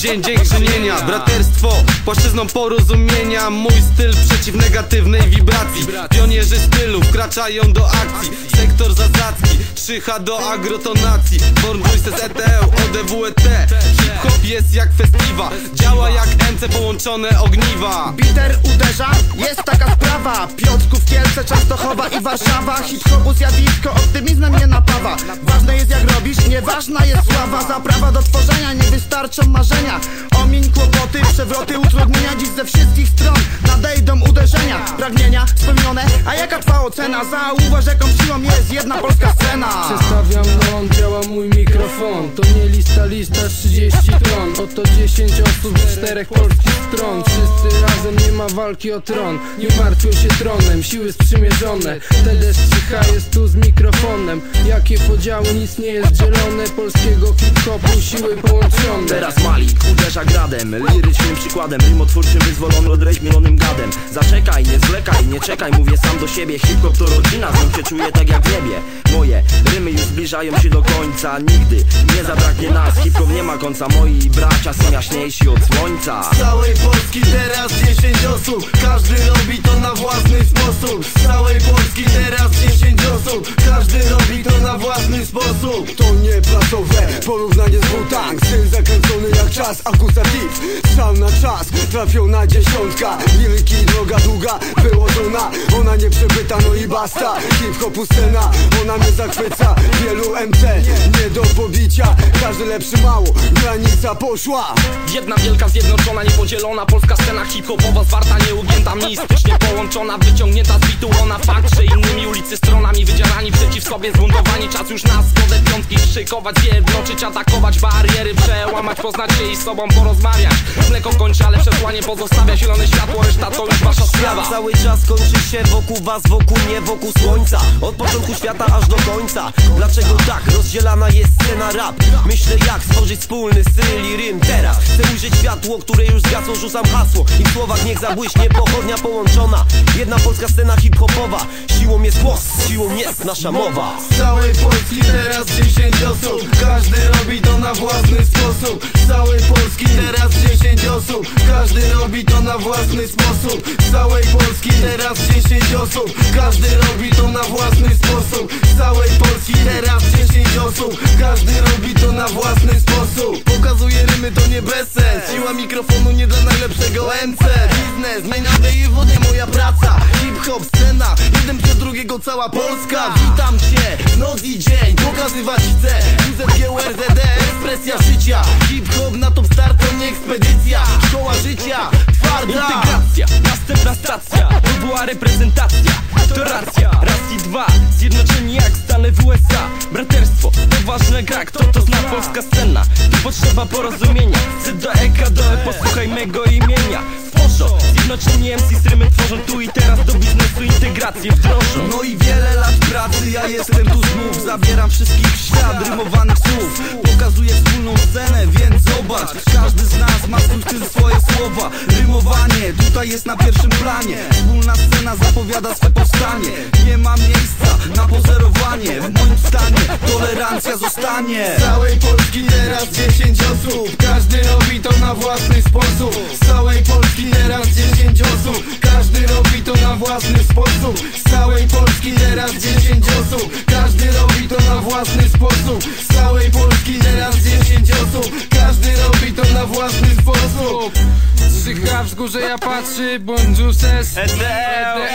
dzień, dzień grzenienia Braterstwo, płaszczyzną porozumienia. Mój styl przeciw negatywnej wibracji. Pionierzy stylu wkraczają do akcji. Sektor zasadzki, trzycha do agrotonacji. Born Voices ETL, ODWET Hip-hop jest jak festiwa. Działa jak MC połączone ogniwa. Biter uderza, jest taka sprawa. Piotrków, Kielce, Częstochowa i Warszawa. Hip-hopu zjawisko optymizmem nie napawa. Ważne jest jak robisz, nieważna jest sława. Zaprawa do tworzenia, nie wystarczą marzenia. Omiń kłopoty, przewroty, utrudnienia Dziś ze wszystkich stron. Nadejdą uderzenia Pragnienia spełnione, a jaka twa ocena? Zauważ jaką siłą jest jedna polska scena. Przestawiam non, działa mój mikrofon. To nie lista, lista 30 tron. Oto 10 osób z czterech polskich stron. Wszyscy razem, nie ma walki o tron. Nie martwią się tronem, siły sprzymierzone. TDS 3H jest tu z mikrofonem. Jakie podziały, nic nie jest dzielone. Polskiego hip-hopu, siły połączone Teraz Malik uderza gradem Lirycznym przykładem, rymotwórczym wyzwolony odreźmielonym gadem. Zaczekaj, nie zwlekaj, nie czekaj, mówię sam do siebie. Hip-hop to rodzina, z nią się czuję tak jak niebie. Moje rymy już zbliżają się do końca. Nigdy nie zabraknie nas, hip-hop nie ma końca. Moi bracia są jaśniejsi od słońca. Z całej Polski teraz 10 osób. Każdy sposób. To nie porównanie z Wu-Tang Styl zakręcony czas, akuzatyw Strzał na czas, trafiona dziesiątka. Liryki droga długa, wyłożona Ona nie przebyta, no i basta. Hip-hopu scena, ona mnie zachwyca. Wielu MC, nie do pobicia. Każdy lepszy mało, granica poszła. Jedna wielka, zjednoczona, niepodzielona. Polska scena hip-hopowa zwarta, nieugięta. Mistycznie połączona, wyciągnięta z bitu. Ona fakt, że innymi ulicy stronami Wydzierani przeciw sobie, zbuntowani. Czas już na zgodę piątki szykować Zjednoczyć, atakować bariery Przełamać, poznać się i z sobą porozmawiać. Mleko kończy, ale przesłanie pozostawia Zielone światło, reszta to już wasza sprawa. Cały czas kończy się wokół was, wokół mnie, wokół słońca. Od początku świata aż do końca. Dlaczego tak rozdzielana jest scena rap? Myślę jak stworzyć wspólny styl i rym teraz. Chcę ujrzeć światło, które już zgasło, rzucam hasło. I w słowach niech zabłyśnie pochodnia połączona. Jedna polska scena hip-hopowa. Siłą jest głos, siłą jest nasza mowa. Z całej Polski teraz 10 osób. Każdy robi to na własny sposób własny sposób. Z całej Polski teraz 10 osób. Każdy robi to na własny sposób. Z całej Polski teraz 10 osób. Każdy robi to na własny sposób. Pokazuje rymy to nie bezsens Siła mikrofonu nie dla najlepszego MC Biznes, zmieniamy i wodę moja praca. Hip-hop, scena, jeden przez drugiego cała Polska. Witam cię, noc i dzień, pokazywać chcę. WZGURZD, ekspresja życia. Hip-hop na top start to nie ekspedycja. Szkoła życia, twarda Integracja, następna stacja. To była reprezentacja, to racja. Raz i dwa, zjednoczeni jak Stany w USA Braterstwo, to ważne gra Kto to zna polska scena? Tu potrzeba porozumienia. C do Eka do E, posłuchaj mego imienia. W porzo, zjednoczeni MC z rymy tworzą tu i teraz Do biznesu integrację wdrożą. No i wiele lat pracy, ja jestem tu znów. Zabieram wszystkich w świat rymowanych słów. Pokazuję wspólną scenę, więc zobacz. Każdy z nas ma swój styl, swoje słowa Tutaj jest na pierwszym planie. Wspólna scena zapowiada swe powstanie. Nie ma miejsca na pozerowanie. W moim stanie tolerancja zostanie. Z całej Polski teraz 10 osób. Każdy robi to na własny sposób. Z całej Polski teraz 10 osób. Każdy robi to na własny sposób. Z całej Polski teraz 10 osób. Każdy robi to na własny sposób. Z całej Polski teraz 10 osób Każdy robi to na własny sposób. Trzycha wzgórze ja patrzy, Bonjuses ETL EDL